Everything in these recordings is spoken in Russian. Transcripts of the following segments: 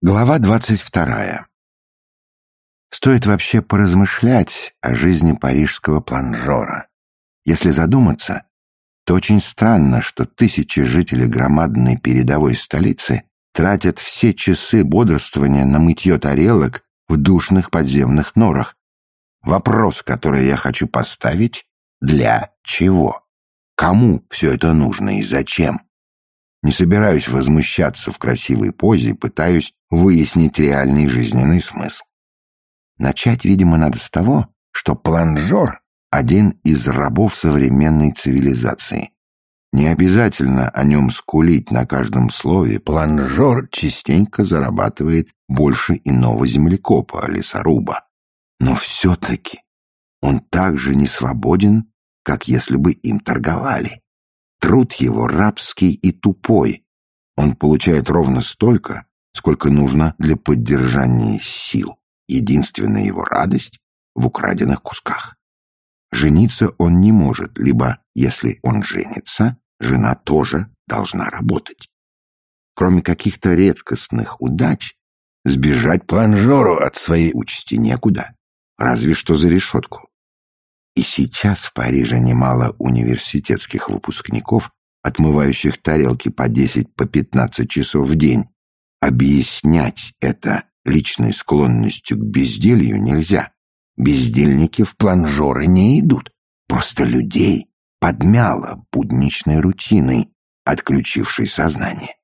Глава двадцать вторая. Стоит вообще поразмышлять о жизни парижского планжора. Если задуматься, то очень странно, что тысячи жителей громадной передовой столицы тратят все часы бодрствования на мытье тарелок в душных подземных норах. Вопрос, который я хочу поставить, для чего? Кому все это нужно и зачем? Не собираюсь возмущаться в красивой позе, пытаюсь выяснить реальный жизненный смысл. Начать, видимо, надо с того, что планжор — один из рабов современной цивилизации. Не обязательно о нем скулить на каждом слове, планжор частенько зарабатывает больше иного землекопа, лесоруба. Но все-таки он так же не свободен, как если бы им торговали. Труд его рабский и тупой. Он получает ровно столько, сколько нужно для поддержания сил. Единственная его радость в украденных кусках. Жениться он не может, либо, если он женится, жена тоже должна работать. Кроме каких-то редкостных удач, сбежать планжору от своей участи некуда, разве что за решетку. И сейчас в Париже немало университетских выпускников, отмывающих тарелки по 10 по 15 часов в день. Объяснять это личной склонностью к безделью нельзя. Бездельники в планжоры не идут. Просто людей подмяло будничной рутиной, отключившей сознание.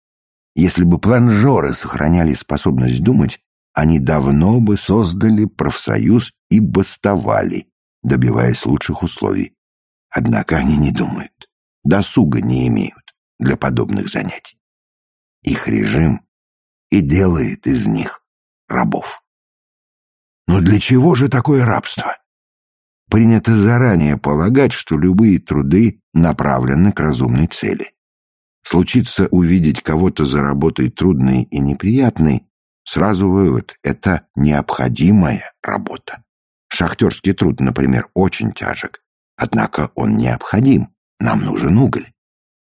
Если бы планжоры сохраняли способность думать, они давно бы создали профсоюз и бастовали, добиваясь лучших условий. Однако они не думают, досуга не имеют для подобных занятий. Их режим и делает из них рабов. Но для чего же такое рабство? Принято заранее полагать, что любые труды направлены к разумной цели. Случится увидеть кого-то за работой трудной и неприятной, сразу вывод – это необходимая работа. Шахтерский труд, например, очень тяжек. Однако он необходим. Нам нужен уголь.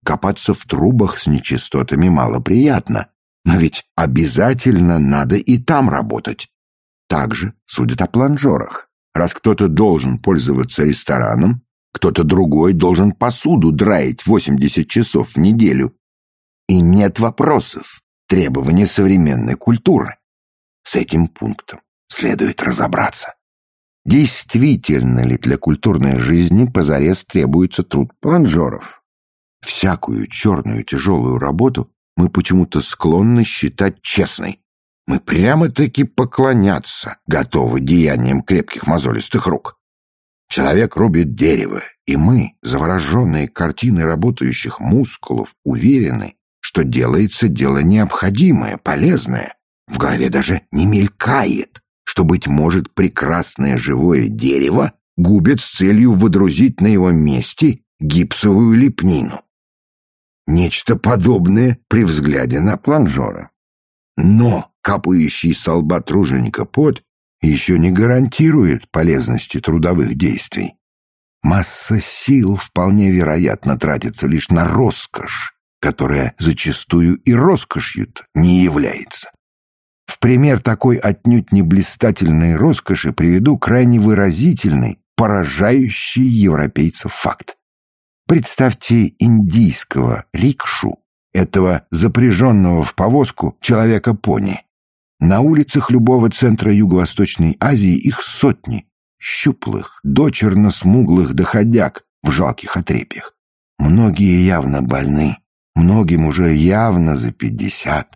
Копаться в трубах с нечистотами мало приятно, но ведь обязательно надо и там работать. Также судят о планжерах. Раз кто-то должен пользоваться рестораном, кто-то другой должен посуду драить 80 часов в неделю. И нет вопросов, требования современной культуры. С этим пунктом следует разобраться. Действительно ли для культурной жизни позарез требуется труд планжеров? Всякую черную тяжелую работу мы почему-то склонны считать честной. Мы прямо-таки поклоняться готовы деяниям крепких мозолистых рук. Человек рубит дерево, и мы, завороженные картиной работающих мускулов, уверены, что делается дело необходимое, полезное. В голове даже не мелькает, что, быть может, прекрасное живое дерево губит с целью водрузить на его месте гипсовую лепнину. Нечто подобное при взгляде на планжора. Но капающий с лба труженика пот еще не гарантирует полезности трудовых действий. Масса сил вполне вероятно тратится лишь на роскошь, которая зачастую и роскошью не является. В пример такой отнюдь не блистательной роскоши приведу крайне выразительный, поражающий европейцев факт. Представьте индийского рикшу, этого запряженного в повозку человека-пони. На улицах любого центра Юго-Восточной Азии их сотни, щуплых, дочерно-смуглых доходяг в жалких отрепьях. Многие явно больны, многим уже явно за пятьдесят.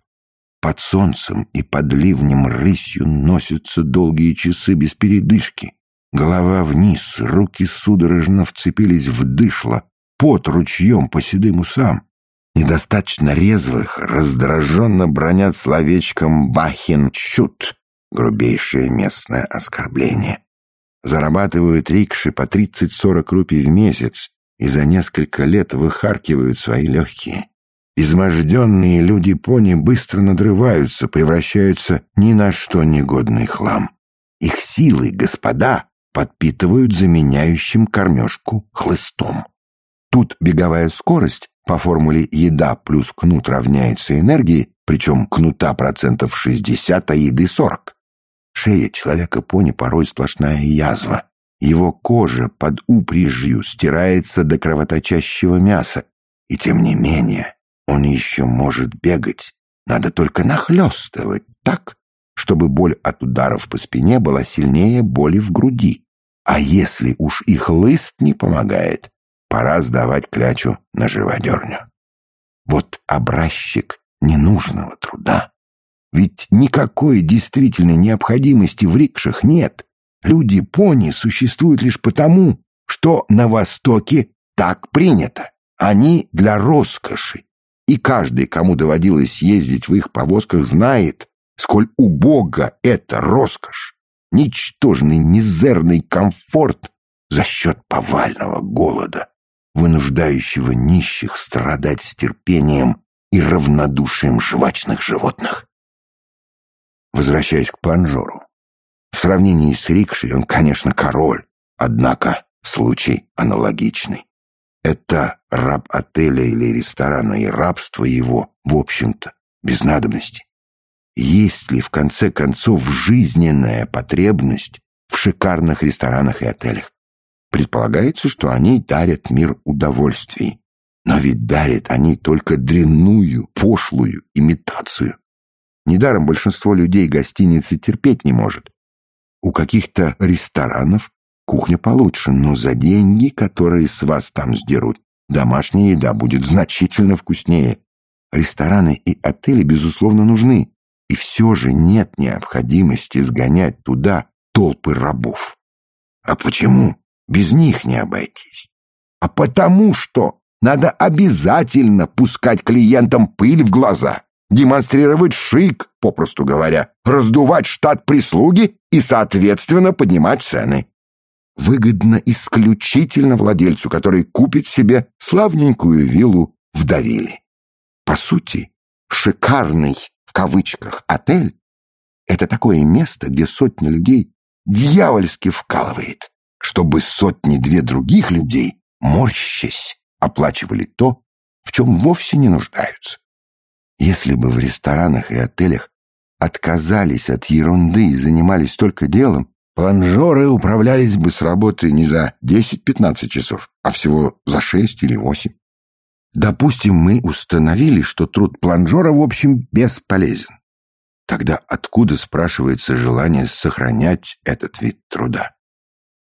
Под солнцем и под ливнем рысью носятся долгие часы без передышки. Голова вниз, руки судорожно вцепились в дышло, пот ручьем по седым усам. Недостаточно резвых, раздраженно бронят словечком «бахин-чут» — грубейшее местное оскорбление. Зарабатывают рикши по 30-40 рупий в месяц и за несколько лет выхаркивают свои легкие. Изможденные люди-пони быстро надрываются, превращаются ни на что негодный хлам. Их силы, господа, подпитывают заменяющим кормежку хлыстом. Тут беговая скорость по формуле «еда плюс кнут равняется энергии» причем кнута процентов 60, а еды 40. Шея человека-пони порой сплошная язва. Его кожа под упряжью стирается до кровоточащего мяса. И тем не менее он еще может бегать. Надо только нахлестывать так, чтобы боль от ударов по спине была сильнее боли в груди. А если уж и хлыст не помогает, пора сдавать клячу на живодерню. Вот образчик ненужного труда. Ведь никакой действительной необходимости в рикшах нет. Люди-пони существуют лишь потому, что на Востоке так принято. Они для роскоши. И каждый, кому доводилось ездить в их повозках, знает, сколь убого это роскошь. Ничтожный мизерный комфорт за счет повального голода, вынуждающего нищих страдать с терпением и равнодушием жвачных животных. Возвращаясь к Панжору. В сравнении с Рикшей он, конечно, король, однако случай аналогичный. Это раб отеля или ресторана, и рабство его, в общем-то, без надобности. Есть ли, в конце концов, жизненная потребность в шикарных ресторанах и отелях? Предполагается, что они дарят мир удовольствий. Но ведь дарят они только дрянную, пошлую имитацию. Недаром большинство людей гостиницы терпеть не может. У каких-то ресторанов кухня получше, но за деньги, которые с вас там сдерут, домашняя еда будет значительно вкуснее. Рестораны и отели, безусловно, нужны. И все же нет необходимости сгонять туда толпы рабов. А почему без них не обойтись? А потому что надо обязательно пускать клиентам пыль в глаза, демонстрировать шик, попросту говоря, раздувать штат прислуги и, соответственно, поднимать цены. Выгодно исключительно владельцу, который купит себе славненькую виллу в Давиле. По сути, шикарный, в кавычках, отель — это такое место, где сотня людей дьявольски вкалывает, чтобы сотни-две других людей, морщась, оплачивали то, в чем вовсе не нуждаются. Если бы в ресторанах и отелях отказались от ерунды и занимались только делом, планжоры управлялись бы с работы не за 10-15 часов, а всего за 6 или 8. Допустим, мы установили, что труд планжора в общем бесполезен. Тогда откуда, спрашивается, желание сохранять этот вид труда?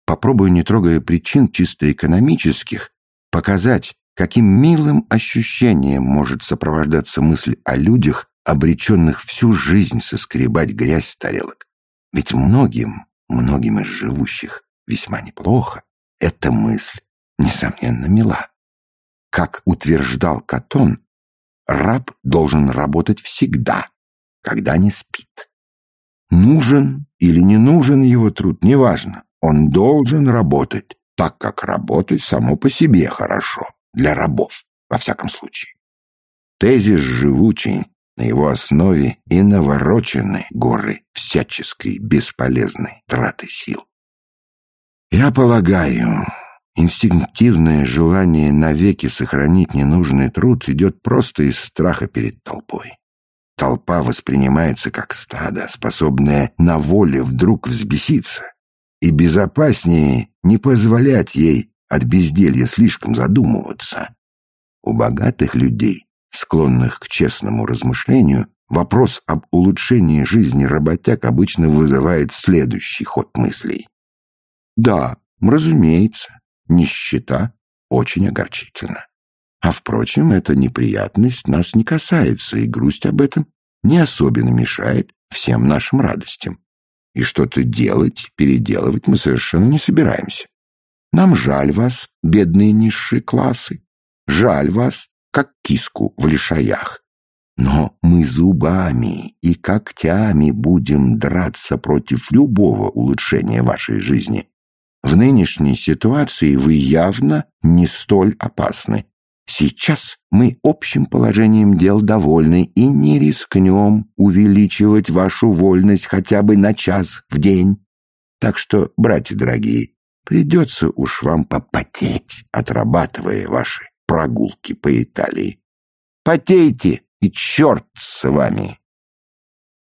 Попробую, не трогая причин чисто экономических, показать, каким милым ощущением может сопровождаться мысль о людях, обреченных всю жизнь соскребать грязь с тарелок. Ведь многим, многим из живущих весьма неплохо, эта мысль, несомненно, мила. Как утверждал Катон, раб должен работать всегда, когда не спит. Нужен или не нужен его труд, неважно, он должен работать так как работать само по себе хорошо, для рабов, во всяком случае. Тезис живучий, на его основе и наворочены горы всяческой бесполезной траты сил. Я полагаю, инстинктивное желание навеки сохранить ненужный труд идет просто из страха перед толпой. Толпа воспринимается как стадо, способное на воле вдруг взбеситься, и безопаснее не позволять ей от безделья слишком задумываться. У богатых людей, склонных к честному размышлению, вопрос об улучшении жизни работяг обычно вызывает следующий ход мыслей. Да, разумеется, нищета очень огорчительна. А впрочем, эта неприятность нас не касается, и грусть об этом не особенно мешает всем нашим радостям. И что-то делать, переделывать мы совершенно не собираемся. Нам жаль вас, бедные низшие классы. Жаль вас, как киску в лишаях. Но мы зубами и когтями будем драться против любого улучшения вашей жизни. В нынешней ситуации вы явно не столь опасны. Сейчас мы общим положением дел довольны и не рискнем увеличивать вашу вольность хотя бы на час в день. Так что, братья дорогие, придется уж вам попотеть, отрабатывая ваши прогулки по Италии. Потейте, и черт с вами.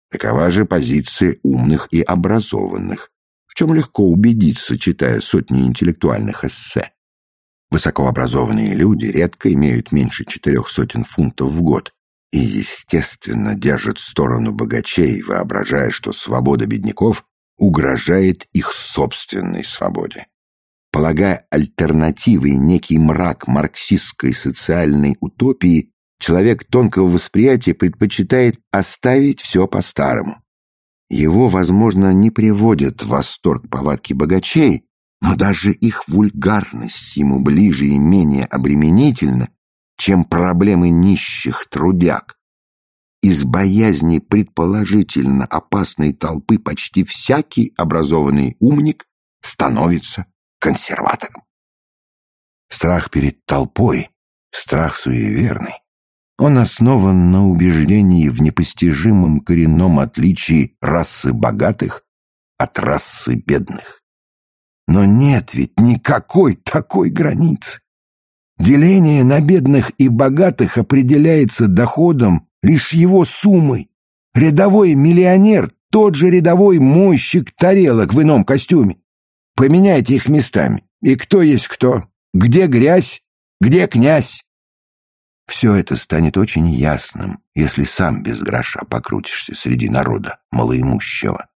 Такова же позиция умных и образованных, в чем легко убедиться, читая сотни интеллектуальных эссе. Высокообразованные люди редко имеют меньше четырех сотен фунтов в год и, естественно, держат сторону богачей, воображая, что свобода бедняков угрожает их собственной свободе. Полагая альтернативой некий мрак марксистской социальной утопии, человек тонкого восприятия предпочитает оставить все по-старому. Его, возможно, не приводят в восторг повадки богачей, но даже их вульгарность ему ближе и менее обременительна, чем проблемы нищих трудяг. Из боязни предположительно опасной толпы почти всякий образованный умник становится консерватором. Страх перед толпой, страх суеверный, он основан на убеждении в непостижимом коренном отличии расы богатых от расы бедных. Но нет ведь никакой такой границы. Деление на бедных и богатых определяется доходом лишь его суммой. Рядовой миллионер — тот же рядовой мойщик тарелок в ином костюме. Поменяйте их местами, и кто есть кто, где грязь, где князь. Все это станет очень ясным, если сам без гроша покрутишься среди народа малоимущего.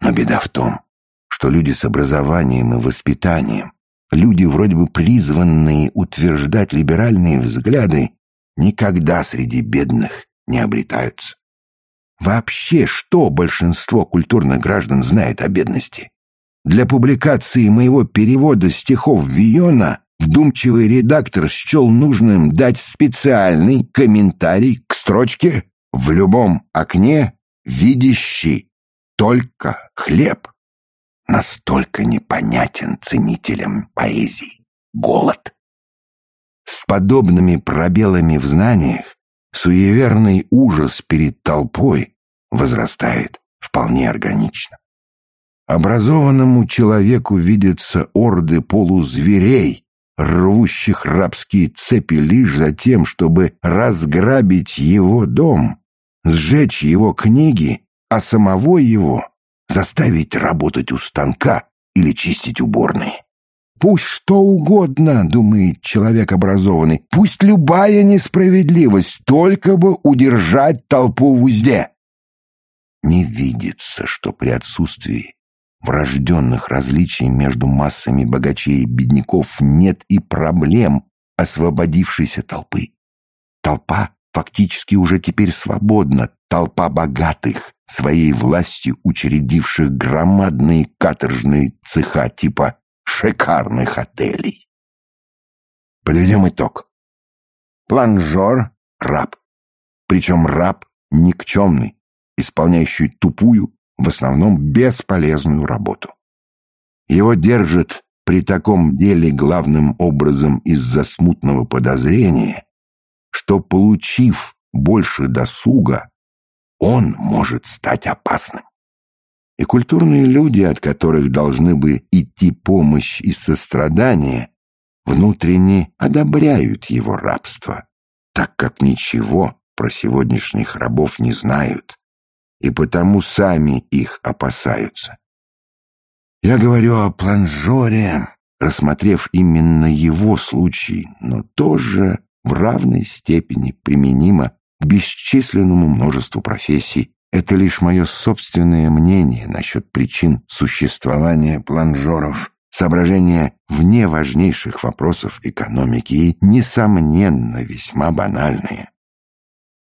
Но беда в том, что люди с образованием и воспитанием, люди, вроде бы призванные утверждать либеральные взгляды, никогда среди бедных не обретаются. Вообще, что большинство культурных граждан знает о бедности? Для публикации моего перевода стихов Виона вдумчивый редактор счел нужным дать специальный комментарий к строчке «В любом окне видящий только хлеб» настолько непонятен ценителям поэзии. Голод. С подобными пробелами в знаниях суеверный ужас перед толпой возрастает вполне органично. Образованному человеку видятся орды полузверей, рвущих рабские цепи лишь за тем, чтобы разграбить его дом, сжечь его книги, а самого его заставить работать у станка или чистить уборные. Пусть что угодно, думает человек образованный, пусть любая несправедливость, только бы удержать толпу в узде. Не видится, что при отсутствии врожденных различий между массами богачей и бедняков нет и проблем освободившейся толпы. Толпа фактически уже теперь свободна, толпа богатых, своей властью учредивших громадные каторжные цеха типа шикарных отелей. Подведем итог. Планжор — раб. Причем раб никчемный, исполняющий тупую, в основном бесполезную работу. Его держат при таком деле главным образом из-за смутного подозрения, что, получив больше досуга, он может стать опасным. И культурные люди, от которых должны бы идти помощь и сострадание, внутренне одобряют его рабство, так как ничего про сегодняшних рабов не знают, и потому сами их опасаются. Я говорю о планжоре, рассмотрев именно его случай, но тоже в равной степени применимо к бесчисленному множеству профессий, это лишь мое собственное мнение насчет причин существования планжеров, соображения вне важнейших вопросов экономики и, несомненно, весьма банальные.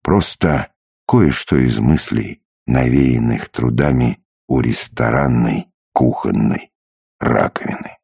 Просто кое-что из мыслей, навеянных трудами у ресторанной кухонной раковины.